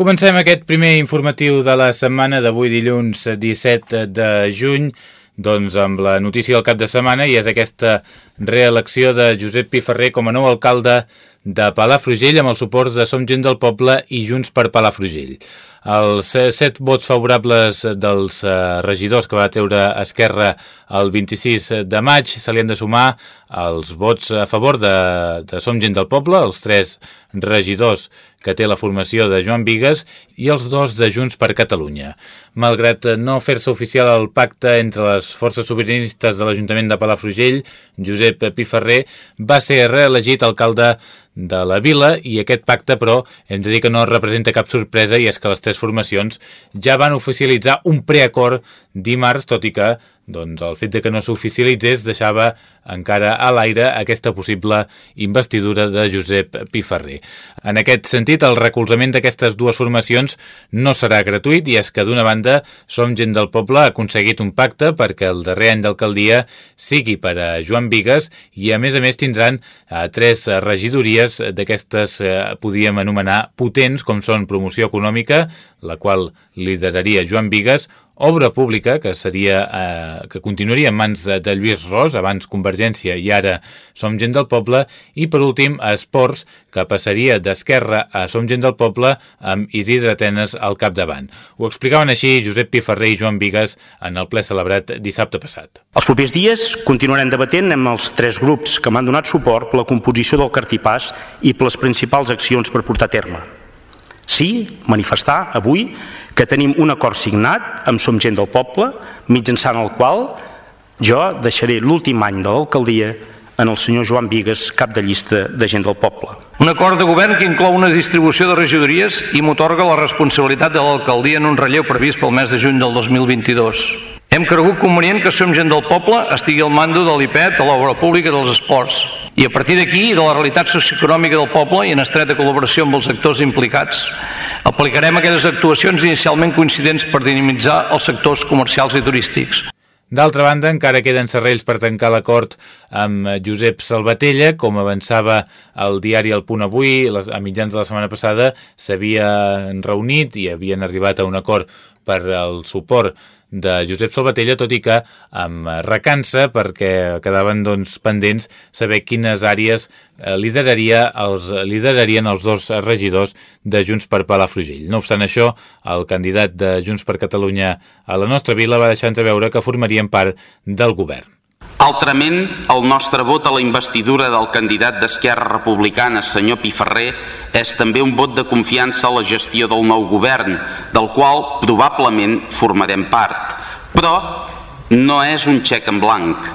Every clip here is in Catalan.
Comencem aquest primer informatiu de la setmana d'avui dilluns 17 de juny doncs amb la notícia del cap de setmana i és aquesta reelecció de Josep Piferrer com a nou alcalde de Palafrugell amb el suport de Som Gent del Poble i Junts per Palafrugell. Els set vots favorables dels eh, regidors que va treure Esquerra el 26 de maig se li han de sumar els vots a favor de, de Som Gent del Poble, els tres regidors que té la formació de Joan Vigues i els dos de Junts per Catalunya. Malgrat no fer-se oficial el pacte entre les forces sobiranistes de l'Ajuntament de Palafrugell, Josep Piferrer va ser reelegit alcalde de la vila i aquest pacte, però, hem de dir que no representa cap sorpresa i és que les formacions ja van oficialitzar un preacord dimarts, tot i que doncs el fet de que no s'oficialitzés deixava encara a l'aire aquesta possible investidura de Josep Piferrer. En aquest sentit, el recolzament d'aquestes dues formacions no serà gratuït i és que d'una banda Som Gent del Poble ha aconseguit un pacte perquè el darrer any d'alcaldia sigui per a Joan Vigues i a més a més tindran eh, tres regidories d'aquestes eh, podríem anomenar potents com són promoció econòmica, la qual lideraria Joan Vigues, obra pública, que seria eh, que continuaria en mans de, Lluís Ros, abans Convergència i ara Som Gent del Poble, i per últim Esports, que passaria d'Esquerra a Som Gent del Poble amb Isidre Atenes al capdavant. Ho explicaven així Josep Piferrer i Joan Vigues en el ple celebrat dissabte passat. Els propers dies continuarem debatent amb els tres grups que m'han donat suport per la composició del cartipàs i per les principals accions per portar a terme. Sí, manifestar avui que tenim un acord signat amb Som Gent del Poble, mitjançant el qual jo deixaré l'últim any de l'alcaldia en el senyor Joan Vigues, cap de llista de gent del poble. Un acord de govern que inclou una distribució de regidories i m'otorga la responsabilitat de l'alcaldia en un relleu previst pel mes de juny del 2022. Hem cregut convenient que Som Gent del Poble estigui al mando de l'IPET, a l'obra pública dels esports. I a partir d'aquí, de la realitat socioeconòmica del poble i en estreta col·laboració amb els actors implicats, Aplicarem aquelles actuacions inicialment coincidents per dinamitzar els sectors comercials i turístics. D'altra banda, encara queden serrells per tancar l'acord amb Josep Salvatella, com avançava el diari El Punt Avui, a mitjans de la setmana passada s'havien reunit i havien arribat a un acord per al suport de Josep Salvatella, tot i que amb recança perquè quedaven doncs, pendents saber quines àrees eh, lideraria els, liderarien els dos regidors de Junts per Palafrugell. No obstant això, el candidat de Junts per Catalunya a la nostra vila va deixar entreveure que formarien part del govern. Altrament, el nostre vot a la investidura del candidat d'Esquerra Republicana, senyor Piferrer, és també un vot de confiança a la gestió del nou govern, del qual probablement formarem part. Però no és un xec en blanc.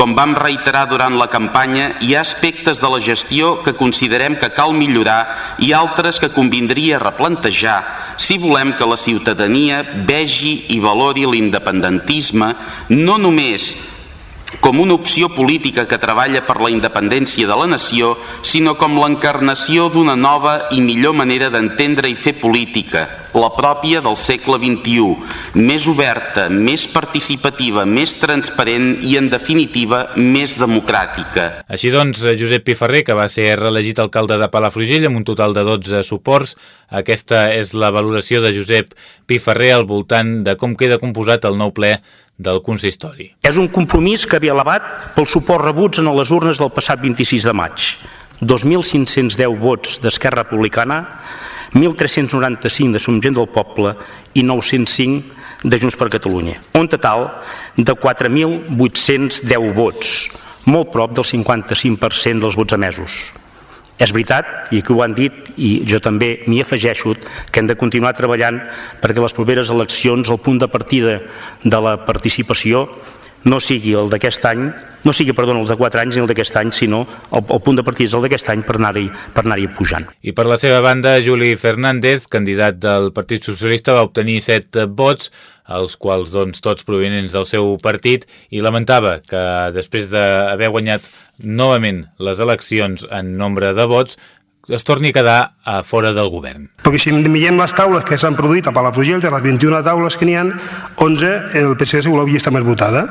Com vam reiterar durant la campanya, hi ha aspectes de la gestió que considerem que cal millorar i altres que convindria replantejar si volem que la ciutadania vegi i valori l'independentisme no només com una opció política que treballa per la independència de la nació, sinó com l'encarnació d'una nova i millor manera d'entendre i fer política, la pròpia del segle XXI, més oberta, més participativa, més transparent i, en definitiva, més democràtica. Així doncs, Josep Piferrer, que va ser reelegit alcalde de Palafrugell amb un total de 12 suports, aquesta és la valoració de Josep Piferrer al voltant de com queda composat el nou ple del consistori. És un compromís que havia elevat pel suport rebuts en les urnes del passat 26 de maig. 2.510 vots d'Esquerra Republicana, 1.395 de Som Gent del Poble i 905 de Junts per Catalunya. Un total de 4.810 vots, molt prop del 55% dels vots emesos. És veritat, i aquí ho han dit, i jo també m'hi afegeixo, que hem de continuar treballant perquè les properes eleccions, el punt de partida de la participació, no sigui el d'aquest any, no sigui, perdó, el de 4 anys ni el d'aquest any, sinó el, el punt de partida és el d'aquest any per anar-hi per anar pujant. I per la seva banda, Juli Fernández, candidat del Partit Socialista, va obtenir 7 vots, els quals doncs, tots provenents del seu partit, i lamentava que després d'haver guanyat novament les eleccions en nombre de vots, es torni a quedar a fora del govern. Perquè si mirem les taules que s'han produït a Palafrugell, de les 21 taules que n'hi ha, 11 el PSC la llista més votada.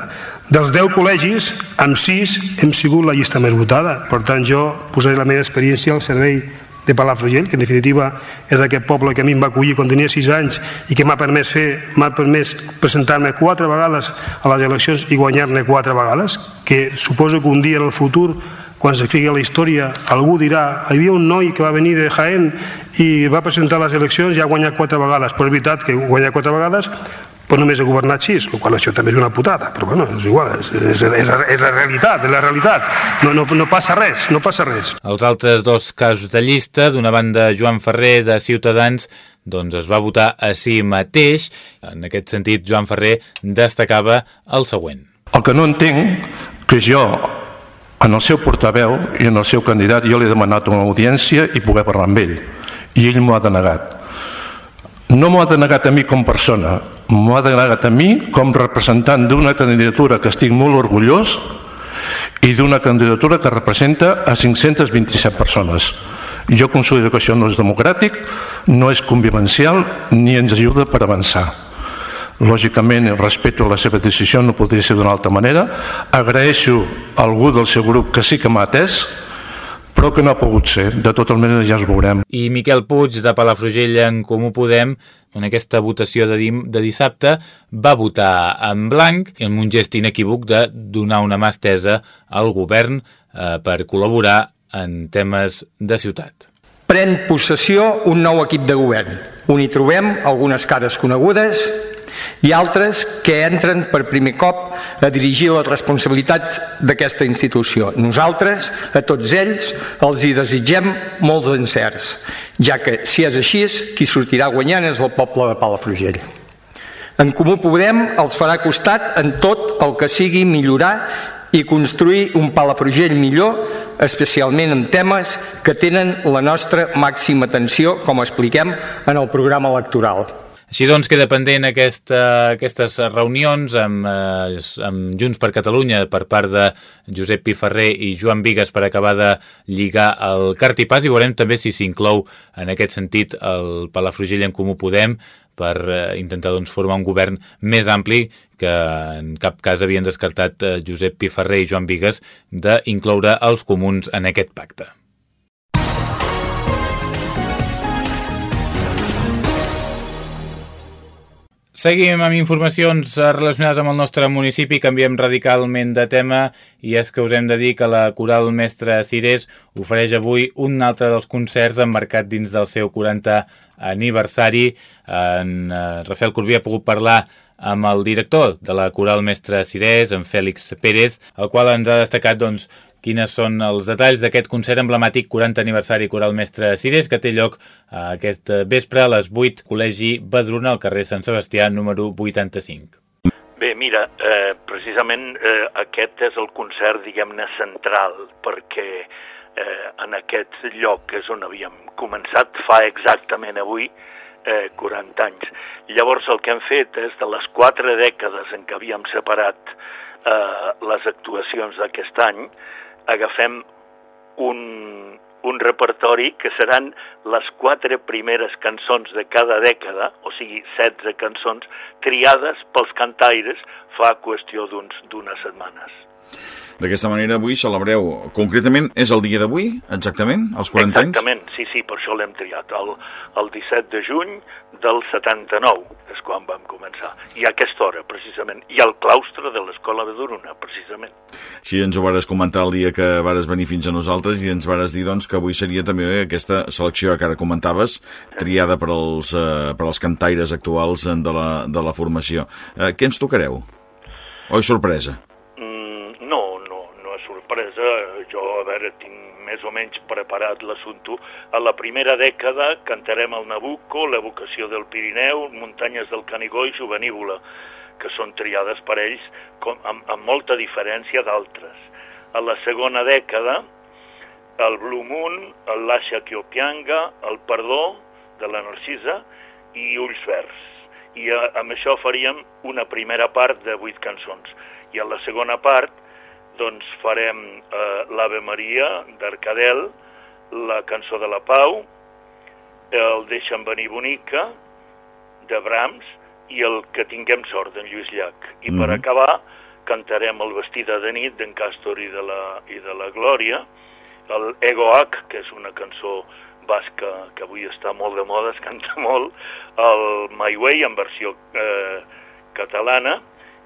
Dels 10 col·legis, amb 6 hem sigut la llista més votada. Per tant, jo posaré la meva experiència al servei de Palafrugell, que en definitiva és aquest poble que a mi em va acollir quan tenia 6 anys i que m'ha permès fer, m'ha permès presentar-me quatre vegades a les eleccions i guanyar-ne quatre vegades, que suposo que un dia en el futur quan s'escrigui la història, algú dirà hi havia un noi que va venir de Jaén i va presentar les eleccions i ha guanyat quatre vegades, però és veritat que guanyat quatre vegades però només he governat sis, el qual això també és una putada, però bueno, és igual, és, és, és, és la realitat, és la realitat, no, no, no passa res, no passa res. Els altres dos casos de llista, d'una banda Joan Ferrer de Ciutadans, doncs es va votar a si mateix, en aquest sentit Joan Ferrer destacava el següent. El que no entenc que jo en el seu portaveu i en el seu candidat jo li he demanat una audiència i poder parlar amb ell i ell m'ho ha denegat no m'ho ha denegat a mi com persona. M'ho ha denegat a mi com representant d'una candidatura que estic molt orgullós i d'una candidatura que representa a 527 persones. Jo considero que això no és democràtic no és convivencial ni ens ajuda per avançar. Lògicament respeto la seva decisió no podria ser d'una altra manera. Agraeixo a algú del seu grup que sí que m'ha atès però que no ha pogut ser, de totes maneres ja es veurem. I Miquel Puig de Palafrugell en Comú Podem en aquesta votació de, de dissabte va votar en blanc amb un gest inequívoc de donar una mà estesa al govern eh, per col·laborar en temes de ciutat. Pren possessió un nou equip de govern, on hi trobem algunes cares conegudes i altres que entren per primer cop a dirigir les responsabilitats d'aquesta institució. Nosaltres, a tots ells, els hi desitgem molts encerts, ja que, si és així, qui sortirà guanyant és el poble de Palafrugell. En Comú Podem els farà costat en tot el que sigui millorar i construir un Palafrugell millor, especialment en temes que tenen la nostra màxima atenció, com expliquem en el programa electoral. Així doncs, queda pendent aquesta, aquestes reunions amb, eh, amb Junts per Catalunya per part de Josep Piferrer i Joan Vigues per acabar de lligar el cartipàs i veurem també si s'inclou en aquest sentit el Palafrugell en Comú Podem per eh, intentar doncs, formar un govern més ampli que en cap cas havien descartat eh, Josep Piferrer i Joan Vigues d'incloure els comuns en aquest pacte. Seguim amb informacions relacionades amb el nostre municipi, canviem radicalment de tema i és que us hem de dir que la Coral Mestre Cirés ofereix avui un altre dels concerts emmarcat dins del seu 40 aniversari. En eh, Rafael Corbí ha pogut parlar amb el director de la Coral Mestre Cirés, en Fèlix Pérez, el qual ens ha destacat doncs, quines són els detalls d'aquest concert emblemàtic 40 aniversari Coral Mestre Cires que té lloc aquest vespre a les 8, Col·legi Badruna, al carrer Sant Sebastià, número 85. Bé, mira, eh, precisament eh, aquest és el concert, diguem-ne, central, perquè eh, en aquest lloc és on havíem començat fa exactament avui eh, 40 anys. Llavors el que hem fet és de les quatre dècades en què havíem separat eh, les actuacions d'aquest any, agafem un, un repertori que seran les quatre primeres cançons de cada dècada, o sigui, 16 cançons, triades pels cantaires fa qüestió d'unes setmanes. D'aquesta manera avui celebreu, concretament és el dia d'avui, exactament, els 40 anys? Exactament, sí, sí, per això l'hem triat, el, el 17 de juny del 79 és quan vam començar, i a aquesta hora, precisament, i al claustre de l'Escola de Duruna, precisament. Sí, ens ho vares comentar el dia que vares venir fins a nosaltres i ens vares dir doncs, que avui seria també aquesta selecció que ara comentaves, triada per als, eh, per als cantaires actuals de la, de la formació. Eh, què ens tocareu? O és sorpresa? Veure, tinc més o menys preparat l'assumpte. A la primera dècada cantarem el Nabucco, l'evocació del Pirineu, muntanyes del Canigó i Juvenívola. que són triades per ells com, amb, amb molta diferència d'altres. A la segona dècada, el Blue Moon, el Lasha Kiopianga, el Perdó, de la Narcisa, i Ulls Verds. I a, amb això faríem una primera part de vuit cançons. I a la segona part, doncs farem eh, l'Ave Maria d'Arcadel, la cançó de la Pau, el Deixa'm venir bonica, de Brahms, i el Que tinguem sort d'en Lluís Llach. I mm -hmm. per acabar cantarem el Vestida de nit d'en Càstor i de, la, i de la Glòria, el Egoac, que és una cançó basca que avui està molt de moda, es canta molt, el My Way en versió eh, catalana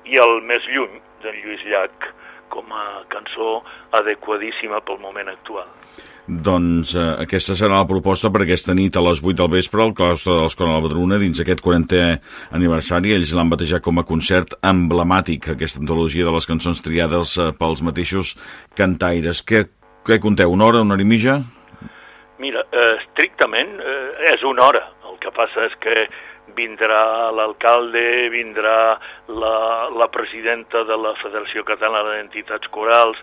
i el Més lluny d'en Lluís Llach com a cançó adequadíssima pel moment actual. Doncs eh, aquesta serà la proposta per aquesta nit a les 8 del vespre al claustre de l'Escola de la Badruna dins aquest 40è aniversari. Ells l'han batejat com a concert emblemàtic, aquesta antologia de les cançons triades eh, pels mateixos cantaires. Què, què conteu, una hora, una hora i mitja? Mira, eh, estrictament eh, és una hora. El que passa és que vindrà l'alcalde, vindrà la, la presidenta de la Federació Catalana d'Entitats Corals,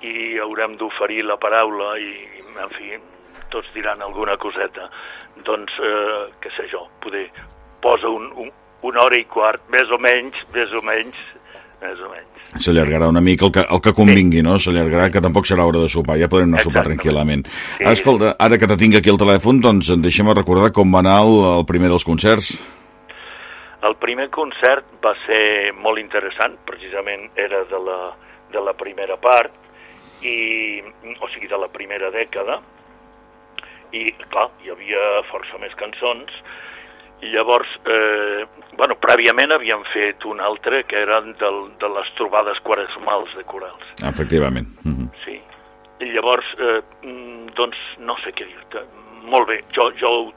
i haurem d'oferir la paraula i, en fi, tots diran alguna coseta. Doncs, eh, què sé jo, poder posa un, un, una hora i quart, més o menys, més o menys, més o menys. S'allargarà una mica el que, el que convingui, sí. no? S'allargarà, que tampoc serà hora de sopar, ja podrem anar a sopar tranquil·lament. Sí. Escolta, ara que te tinc aquí al telèfon, doncs deixem recordar com va anar el, el primer dels concerts. El primer concert va ser molt interessant, precisament era de la, de la primera part, i, o sigui, de la primera dècada, i, clar, hi havia força més cançons, i llavors, eh, bueno, prèviament havíem fet un altre que eren del, de les trobades quaresmals de corals. Efectivament. Mm -hmm. Sí. I llavors, eh, doncs, no sé què dir-te. Molt bé, jo, jo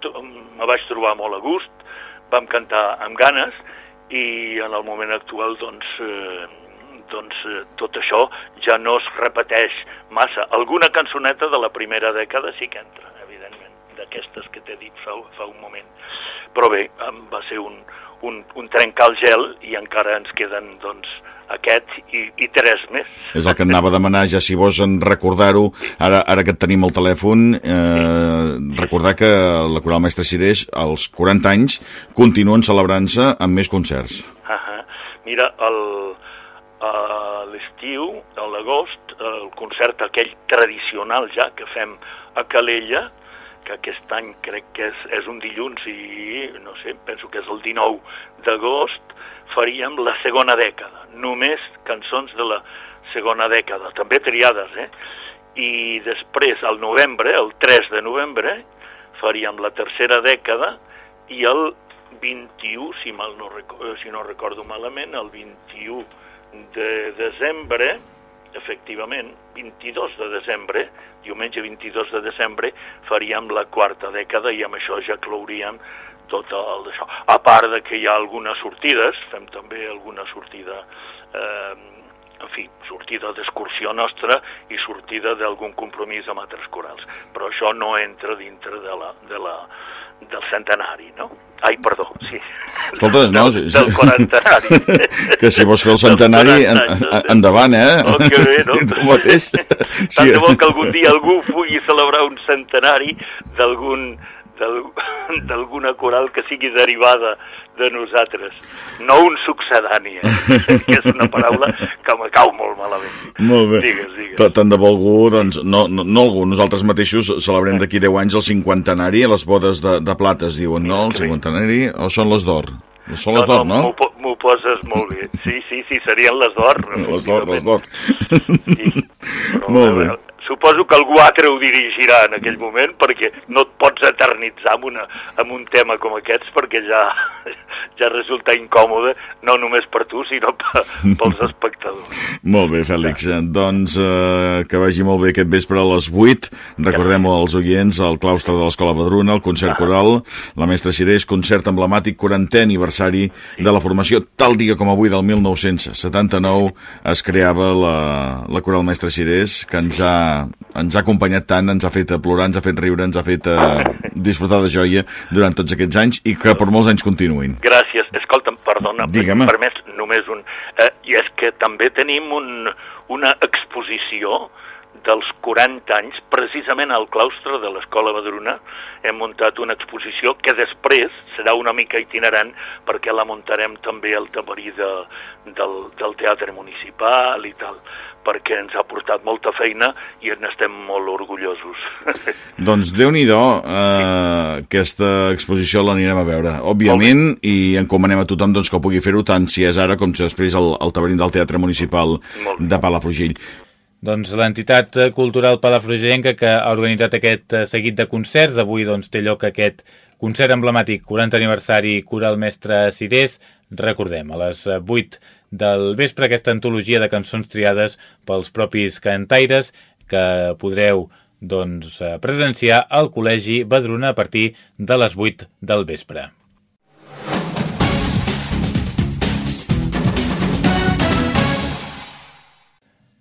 me vaig trobar molt a gust, vam cantar amb ganes, i en el moment actual, doncs, eh, doncs eh, tot això ja no es repeteix massa. Alguna cançoneta de la primera dècada sí que entra, d'aquestes que t'he dit fa, fa un moment. Però bé, va ser un, un, un trencar el gel i encara ens queden, doncs, aquest i, i tres més. És el que anava a demanar, ja si vols recordar-ho, ara, ara que tenim el telèfon, eh, sí. recordar que la Coral Mestre Cirés, als 40 anys, continuen celebrant-se amb més concerts. Uh -huh. Mira, el, a l'estiu, a l'agost, el concert aquell tradicional ja que fem a Calella, que aquest any crec que és, és un dilluns i, no sé, penso que és el 19 d'agost, faríem la segona dècada, només cançons de la segona dècada, també triades, eh? I després, al novembre, el 3 de novembre, faríem la tercera dècada i el 21, si, mal no, si no recordo malament, el 21 de desembre, efectivament, 22 de desembre, diumenge 22 de desembre, faríem la quarta dècada i amb això ja clouríem tot el d'això. A part de que hi ha algunes sortides, fem també alguna sortida, eh, en fi, sortida d'excursió nostra i sortida d'algun compromís amb altres corals. Però això no entra dintre de la, de la, del centenari, no? Ai, perdó, sí. Escolta, no, del, del quarantenari. que si vols fer el centenari, en, endavant, eh? Oh, que bé, no? tu mateix. Tant de bo que algun dia algú pugui celebrar un centenari d'algun d'alguna coral que sigui derivada de nosaltres, no un succedani, eh? que és una paraula que me cau molt malament. Molt bé. Digues, digues. Tant de bo algú, doncs, no, no, no algú, nosaltres mateixos celebrem d'aquí 10 anys el cinquantenari, les bodes de, de plata es diuen, no? El cinquantenari, o són les d'or? Són les d'or, no? no? M'ho poses molt bé. Sí, sí, sí, serien les d'or. Les d'or, les d'or. Sí. Però, molt bé. Suposo que algú altre ho dirigirà en aquell moment perquè no et pots eternitzar amb, una, amb un tema com aquests perquè ja, ja resulta incòmode no només per tu sinó pels espectadors. molt bé, Fèlix. Ja. Doncs eh, que vagi molt bé aquest vespre a les 8. Recordem als oients el claustre de l'Escola Badruna, el concert ah. coral, la mestra Cirés, concert emblemàtic 40è aniversari sí. de la formació. Tal dia com avui del 1979 es creava la, la coral mestra Cirés que ens ha ens ha acompanyat tant, ens ha fet plorar, ens ha fet riure, ens ha fet eh, disfrutar de joia durant tots aquests anys i que per molts anys continuïn. Gràcies. Escolta'm, perdona, Digue'm. permets només només un... Eh, I és que també tenim un, una exposició dels 40 anys, precisament al claustre de l'Escola Badruna, hem muntat una exposició que després serà una mica itinerant perquè la muntarem també al tabarí de, del, del Teatre Municipal i tal perquè ens ha portat molta feina i n'estem molt orgullosos. doncs Déu-n'hi-do, eh, aquesta exposició l'anirem a veure, òbviament, i encomanem a tothom doncs, que pugui fer-ho tant si és ara com si després al, al del Teatre Municipal de Palafrugell. Doncs l'entitat cultural palafrugellenca que ha organitzat aquest eh, seguit de concerts, avui doncs, té lloc aquest concert emblemàtic 40 aniversari Coral Mestre Cirés, recordem, a les 8 del vespre aquesta antologia de cançons triades pels propis cantaires que podreu doncs, eh, presenciar al Col·legi Badruna a partir de les 8 del vespre.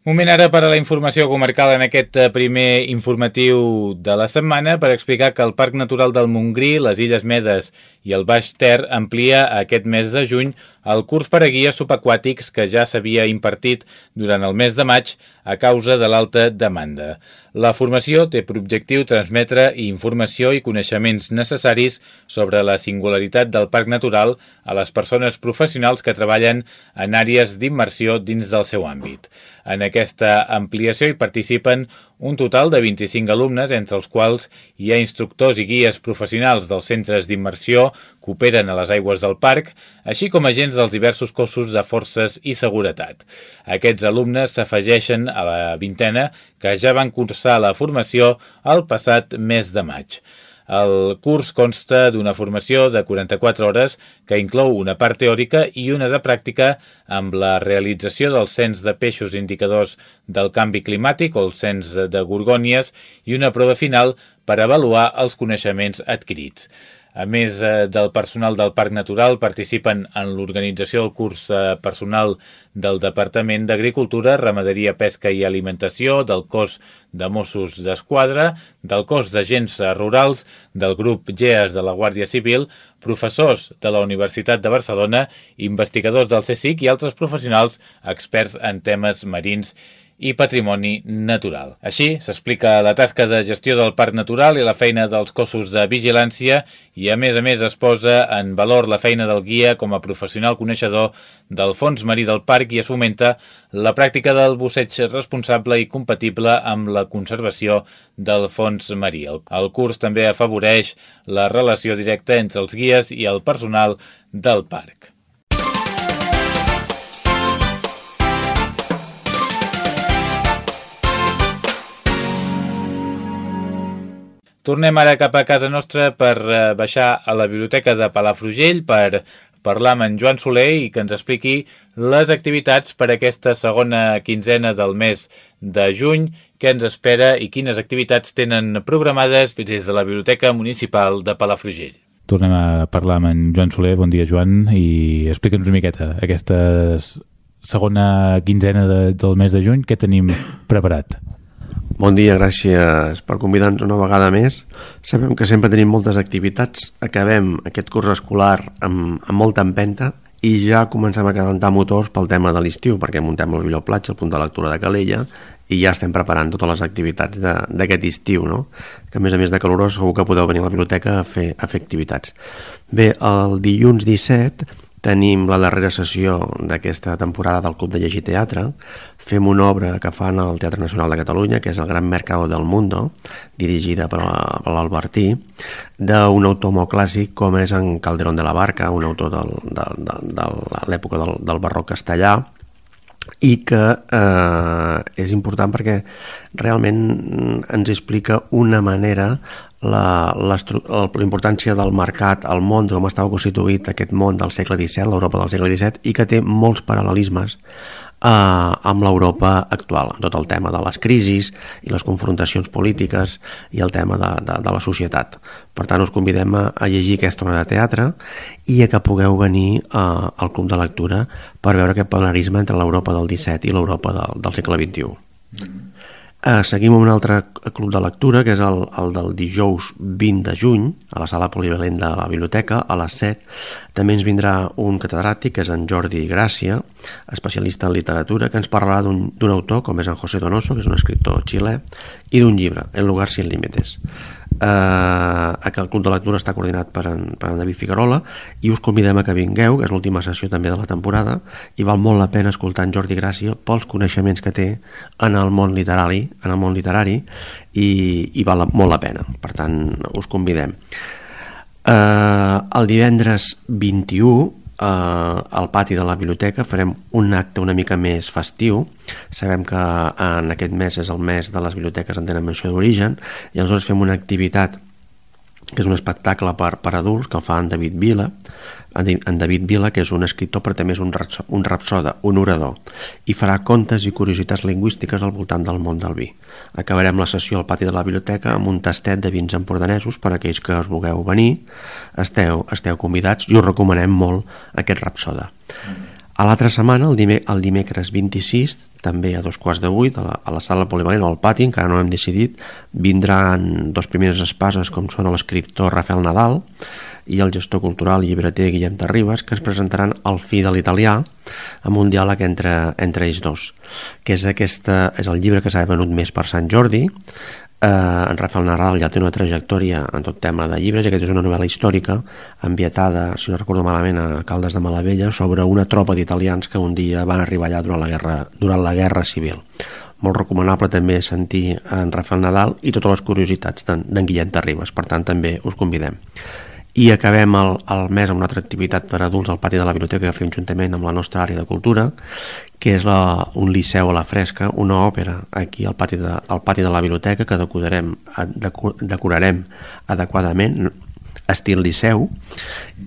Moment ara per a la informació comarcal en aquest eh, primer informatiu de la setmana per explicar que el Parc Natural del Montgrí, les Illes Medes i el Baix Ter amplia aquest mes de juny el curs per a guies subaquàtics que ja s'havia impartit durant el mes de maig a causa de l'alta demanda. La formació té per objectiu transmetre informació i coneixements necessaris sobre la singularitat del parc natural a les persones professionals que treballen en àrees d'immersió dins del seu àmbit. En aquesta ampliació hi participen un total de 25 alumnes, entre els quals hi ha instructors i guies professionals dels centres d'immersió que operen a les aigües del parc, així com agents dels diversos cossos de forces i seguretat. Aquests alumnes s'afegeixen a la vintena que ja van cursar la formació el passat mes de maig. El curs consta d'una formació de 44 hores que inclou una part teòrica i una de pràctica amb la realització del cens de peixos indicadors del canvi climàtic o el cens de gorgònies i una prova final per avaluar els coneixements adquirits. A més eh, del personal del Parc Natural, participen en l'organització del curs eh, personal del Departament d'Agricultura, Ramaderia, Pesca i Alimentació, del cos de Mossos d'Esquadra, del cos d'agents rurals, del grup GEAS de la Guàrdia Civil, professors de la Universitat de Barcelona, investigadors del CSIC i altres professionals experts en temes marins i i patrimoni natural. Així s'explica la tasca de gestió del parc natural i la feina dels cossos de vigilància i a més a més es posa en valor la feina del guia com a professional coneixedor del fons marí del parc i es fomenta la pràctica del busseig responsable i compatible amb la conservació del fons marí. El, el curs també afavoreix la relació directa entre els guies i el personal del parc. Tornem ara cap a casa nostra per eh, baixar a la biblioteca de Palafrugell per parlar amb en Joan Soler i que ens expliqui les activitats per aquesta segona quinzena del mes de juny, què ens espera i quines activitats tenen programades des de la Biblioteca Municipal de Palafrugell. Tornem a parlar amb en Joan Soler. Bon dia, Joan, i explica'ns una miqueta aquesta segona quinzena de, del mes de juny, què tenim preparat? Bon dia, gràcies per convidar-nos una vegada més. Sabem que sempre tenim moltes activitats. Acabem aquest curs escolar amb, amb molta empenta i ja comencem a calentar motors pel tema de l'estiu, perquè muntem el Viloplatge, el punt de lectura de Calella, i ja estem preparant totes les activitats d'aquest estiu, no? que a més a més de calorós segur que podeu venir a la biblioteca a fer, a fer activitats. Bé, el dilluns 17 Tenim la darrera sessió d'aquesta temporada del Club de Llegir Teatre. Fem una obra que fan al Teatre Nacional de Catalunya, que és el Gran Mercado del Mundo, dirigida per l'Albertí, d'un autor molt clàssic com és en Calderón de la Barca, un autor del, de, de, de l'època del, del barroc castellà, i que eh, és important perquè realment ens explica una manera la, la, la importància del mercat, el món, com estava constituït aquest món del segle XVII, l'Europa del segle XVII, i que té molts paral·lelismes eh, amb l'Europa actual, tot el tema de les crisis i les confrontacions polítiques i el tema de, de, de la societat. Per tant, us convidem a, a llegir aquesta obra de teatre i a que pugueu venir eh, al Club de Lectura per veure aquest paral·lelisme entre l'Europa del XVII i l'Europa del, del segle XXI. Mm -hmm. Eh, seguim amb un altre club de lectura, que és el, el del dijous 20 de juny, a la sala polivalent de la biblioteca, a les 7. També ens vindrà un catedràtic, que és en Jordi Gràcia, especialista en literatura, que ens parlarà d'un autor, com és en José Donoso, que és un escriptor xilè, i d'un llibre, El lugar sin límites eh, que el Club de Lectura està coordinat per en, per en David Figuerola i us convidem a que vingueu, que és l'última sessió també de la temporada i val molt la pena escoltar en Jordi Gràcia pels coneixements que té en el món literari, en el món literari i, i val molt la pena. Per tant us convidem. Eh, el divendres 21 eh, al pati de la biblioteca farem un acte una mica més festiu. Sabem que en aquest mes és el mes de les biblioteques en tenen menció d'origen i aleshores fem una activitat que és un espectacle per, per adults que el fa en David Vila en David Vila, que és un escriptor però també és un, rapsoda, un orador i farà contes i curiositats lingüístiques al voltant del món del vi. Acabarem la sessió al pati de la biblioteca amb un tastet de vins empordanesos per a aquells que us vulgueu venir. Esteu, esteu convidats i us recomanem molt aquest rapsoda a l'altra setmana, el, dime, el dimecres 26, també a dos quarts de vuit, a la, a la sala polivalent o al pati, encara no hem decidit, vindran dos primeres espases com són l'escriptor Rafael Nadal i el gestor cultural i llibreter Guillem de Ribes, que ens presentaran el fi de l'italià amb un diàleg entre, entre ells dos, que és, aquesta, és el llibre que s'ha venut més per Sant Jordi, Eh, en Rafael Nadal ja té una trajectòria en tot tema de llibres i aquesta és una novel·la històrica ambientada, si no recordo malament, a Caldes de Malavella sobre una tropa d'italians que un dia van arribar allà durant la guerra, durant la guerra civil. Molt recomanable també sentir en Rafael Nadal i totes les curiositats d'en Guillem de Ribes, per tant també us convidem i acabem el, el mes amb una altra activitat per adults al pati de la biblioteca que fem juntament amb la nostra àrea de cultura que és la, un liceu a la fresca una òpera aquí al pati de, al pati de la biblioteca que decorarem, decorarem adequadament estil liceu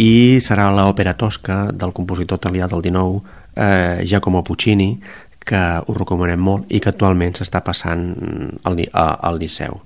i serà l'òpera tosca del compositor italià del 19 eh, Giacomo Puccini que us recomanem molt i que actualment s'està passant al, al liceu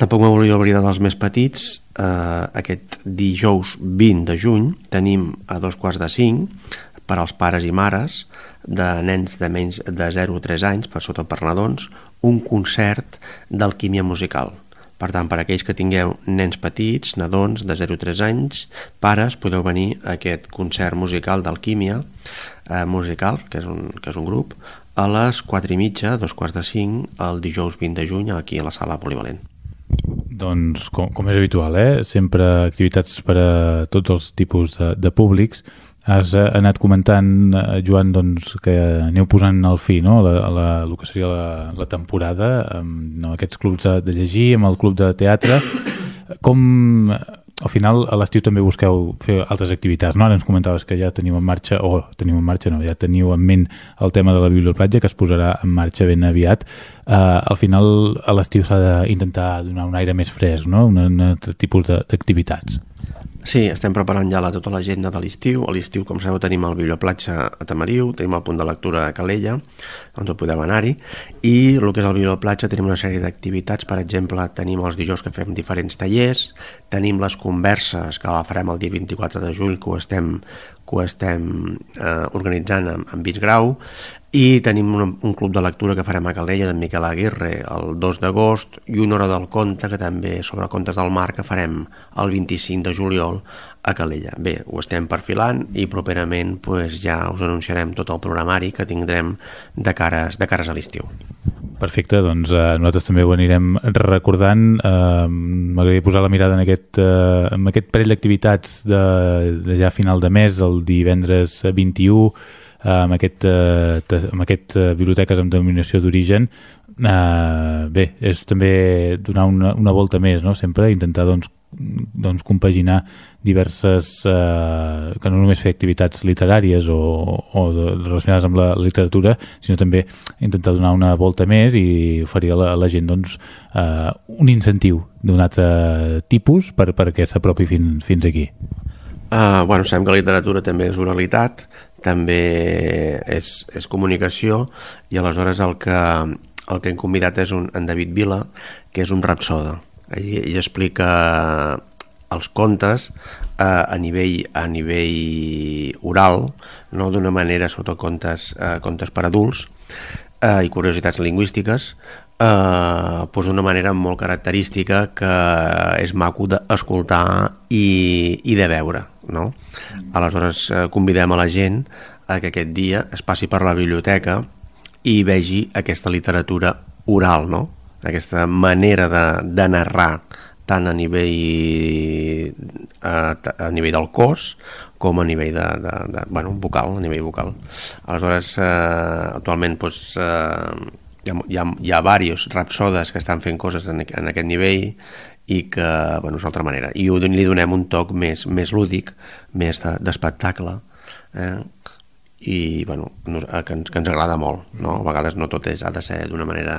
Tampoc me volia oblidar dels més petits. Eh, aquest dijous 20 de juny tenim a dos quarts de cinc per als pares i mares de nens de menys de 0 a 3 anys, per sota per nadons, un concert d'alquímia musical. Per tant, per aquells que tingueu nens petits, nadons de 0 a 3 anys, pares, podeu venir a aquest concert musical d'alquímia eh, musical, que és, un, que és un grup, a les 4 i mitja, dos quarts de 5, el dijous 20 de juny, aquí a la sala polivalent. Doncs, com, com és habitual, eh? sempre activitats per a tots els tipus de, de públics. Has eh, anat comentant, eh, Joan, doncs, que aneu posant al fi no? la, la, el que seria la, la temporada amb no, aquests clubs de, de llegir, amb el club de teatre. Com, al final a l'estiu també busqueu fer altres activitats, no? Ara ens comentaves que ja teniu en marxa, o teniu en marxa, no, ja teniu en ment el tema de la biblioplatja que es posarà en marxa ben aviat. Uh, al final a l'estiu s'ha d'intentar donar un aire més fresc, no? Un, un altre tipus d'activitats. Sí, estem preparant ja la, tota l'agenda de l'estiu. A l'estiu, com sabeu, tenim el Biblioplatja a Tamariu, tenim el punt de lectura a Calella, on podeu anar-hi, i el que és el Biblioplatja tenim una sèrie d'activitats, per exemple, tenim els dijous que fem diferents tallers, tenim les converses que la farem el dia 24 de juny, que ho estem, que ho estem eh, organitzant amb, amb i tenim un, un club de lectura que farem a Calella de Miquel Aguirre el 2 d'agost i una hora del conte que també sobre contes del mar que farem el 25 de juliol a Calella. Bé, ho estem perfilant i properament pues, ja us anunciarem tot el programari que tindrem de cares, de cares a l'estiu. Perfecte, doncs eh, nosaltres també ho anirem recordant. Eh, M'agradaria posar la mirada en aquest, eh, en aquest parell d'activitats de, de ja final de mes, el divendres 21, amb aquest, eh, amb aquest eh, biblioteques amb denominació d'origen eh, bé, és també donar una, una volta més, no? sempre intentar doncs, doncs compaginar diverses eh, que no només fer activitats literàries o, o de, relacionades amb la literatura sinó també intentar donar una volta més i oferir a la, a la gent doncs, eh, un incentiu d'un altre tipus per, perquè s'apropi fin, fins aquí Uh, bueno, sabem que la literatura també és oralitat, també és, és comunicació i aleshores el que, el que hem convidat és un, en David Vila, que és un rapsoda. Ell, ell explica els contes eh, a, nivell, a nivell oral, no d'una manera sota contes, eh, contes per adults, eh, i curiositats lingüístiques eh, doncs d'una manera molt característica que és maco d'escoltar i, i de veure. No? Aleshores eh, convidem a la gent a que aquest dia es passi per la biblioteca i vegi aquesta literatura oral, no? aquesta manera de, de narrar tant a nivell a, a nivell del cos com a nivell de, de, de bueno, vocal, a nivell vocal. Aleshores, eh, actualment doncs, eh, hi, ha, hi, ha, hi ha diversos rapsodes que estan fent coses en, en aquest nivell i que, bueno, és altra manera. I li donem un toc més, més lúdic, més d'espectacle, de, eh? i bueno, que, ens, que ens agrada molt. No? A vegades no tot és, ha de ser d'una manera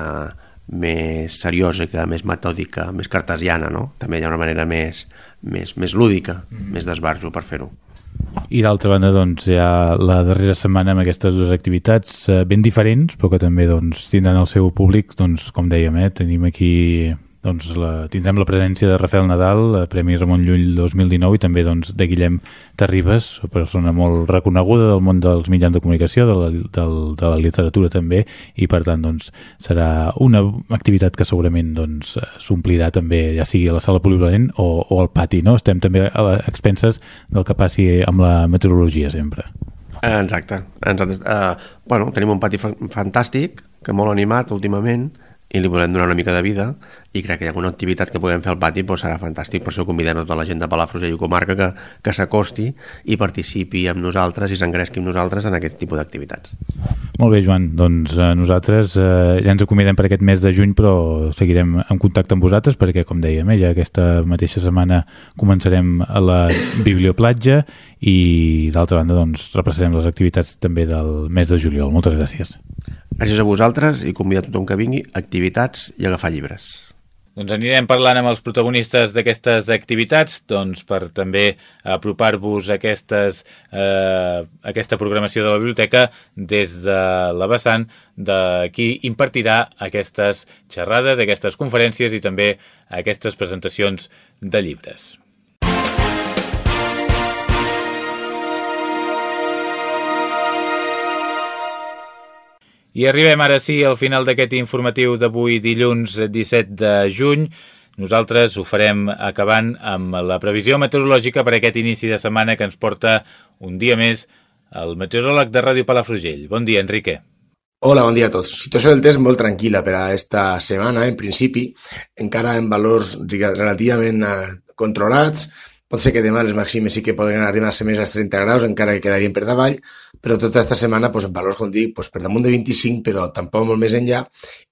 més seriòsica, més metòdica, més cartesiana, no? També hi ha una manera més, més, més lúdica, mm. més d'esbarjo per fer-ho. I d'altra banda, doncs, ha la darrera setmana amb aquestes dues activitats eh, ben diferents, però que també doncs, tindran el seu públic, doncs, com dèiem, eh, tenim aquí doncs la, tindrem la presència de Rafael Nadal, eh, Premi Ramon Llull 2019 i també doncs, de Guillem Terribas, persona molt reconeguda del món dels mitjans de comunicació, de la, del, de la literatura també, i per tant doncs, serà una activitat que segurament doncs, s'omplirà doncs, també, ja sigui a la sala polivalent o, o al pati, no? Estem també a les expenses del que passi amb la meteorologia sempre. Exacte. Exacte. Uh, bueno, tenim un pati fantàstic, que molt animat últimament, i li volem donar una mica de vida i crec que hi ha alguna activitat que puguem fer al pati doncs serà fantàstic, per això convidem a tota la gent de Palafrugell i comarca que, que s'acosti i participi amb nosaltres i s'engresqui amb nosaltres en aquest tipus d'activitats. Molt bé, Joan, doncs eh, nosaltres eh, ja ens acomidem per aquest mes de juny però seguirem en contacte amb vosaltres perquè, com dèiem, eh, ja aquesta mateixa setmana començarem a la Biblioplatja i d'altra banda doncs repassarem les activitats també del mes de juliol. Moltes gràcies. Gràcies a vosaltres i convidar tothom que vingui a activitats i agafar llibres. Doncs anirem parlant amb els protagonistes d'aquestes activitats doncs per també apropar-vos aquestes, eh, aquesta programació de la biblioteca des de la vessant de qui impartirà aquestes xerrades, aquestes conferències i també aquestes presentacions de llibres. I arribem ara sí al final d'aquest informatiu d'avui dilluns 17 de juny. Nosaltres ho farem acabant amb la previsió meteorològica per aquest inici de setmana que ens porta un dia més el meteoròleg de Ràdio Palafrugell. Bon dia, Enrique. Hola, bon dia a tots. Situació del temps molt tranquil·la per a esta setmana, en principi, encara en valors relativament eh, controlats, Pot ser que demà les màximes sí que poden arribar a ser més als 30 graus, encara que quedarien per davall, però tota aquesta setmana, doncs, en valors, com dic, doncs, per damunt de 25, però tampoc molt més enllà,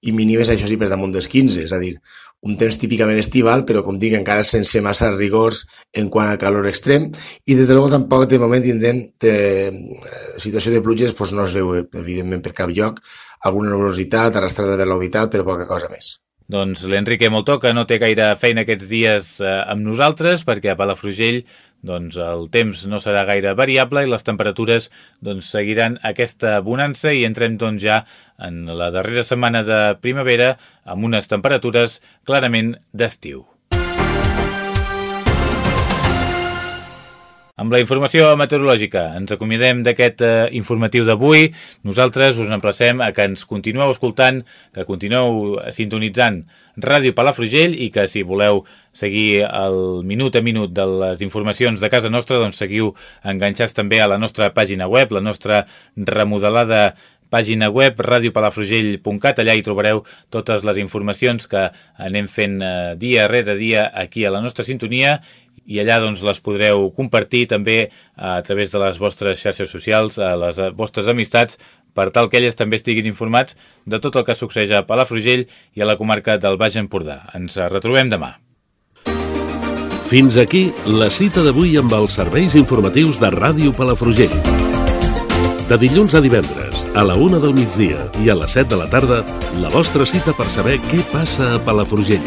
i mínimes, això sí, per damunt dels 15, és a dir, un temps típicament estival, però com dic, encara sense massa rigors en quant a calor extrem, i des de luego tampoc de moment tindrem de, eh, situació de pluges, doncs no es veu evidentment per cap lloc, alguna nuvolositat, arrastrada de l'humitat, però poca cosa més. Doncs l'Enrique Moltó, que no té gaire feina aquests dies eh, amb nosaltres, perquè a Palafrugell doncs, el temps no serà gaire variable i les temperatures doncs, seguiran aquesta bonança i entrem doncs, ja en la darrera setmana de primavera amb unes temperatures clarament d'estiu. Amb la informació meteorològica ens acomidem d'aquest eh, informatiu d'avui. Nosaltres us emplacem a que ens continueu escoltant, que continueu sintonitzant Ràdio Palafrugell i que si voleu seguir el minut a minut de les informacions de casa nostra, doncs seguiu enganxats també a la nostra pàgina web, la nostra remodelada pàgina web radiopalafrugell.cat, allà hi trobareu totes les informacions que anem fent eh, dia rere dia aquí a la nostra sintonia i allà doncs, les podreu compartir també a través de les vostres xarxes socials, a les vostres amistats, per tal que elles també estiguin informats de tot el que succeeix a Palafrugell i a la comarca del Baix Empordà. Ens retrobem demà. Fins aquí la cita d'avui amb els serveis informatius de Ràdio Palafrugell. De dilluns a divendres, a la una del migdia i a les 7 de la tarda, la vostra cita per saber què passa a Palafrugell.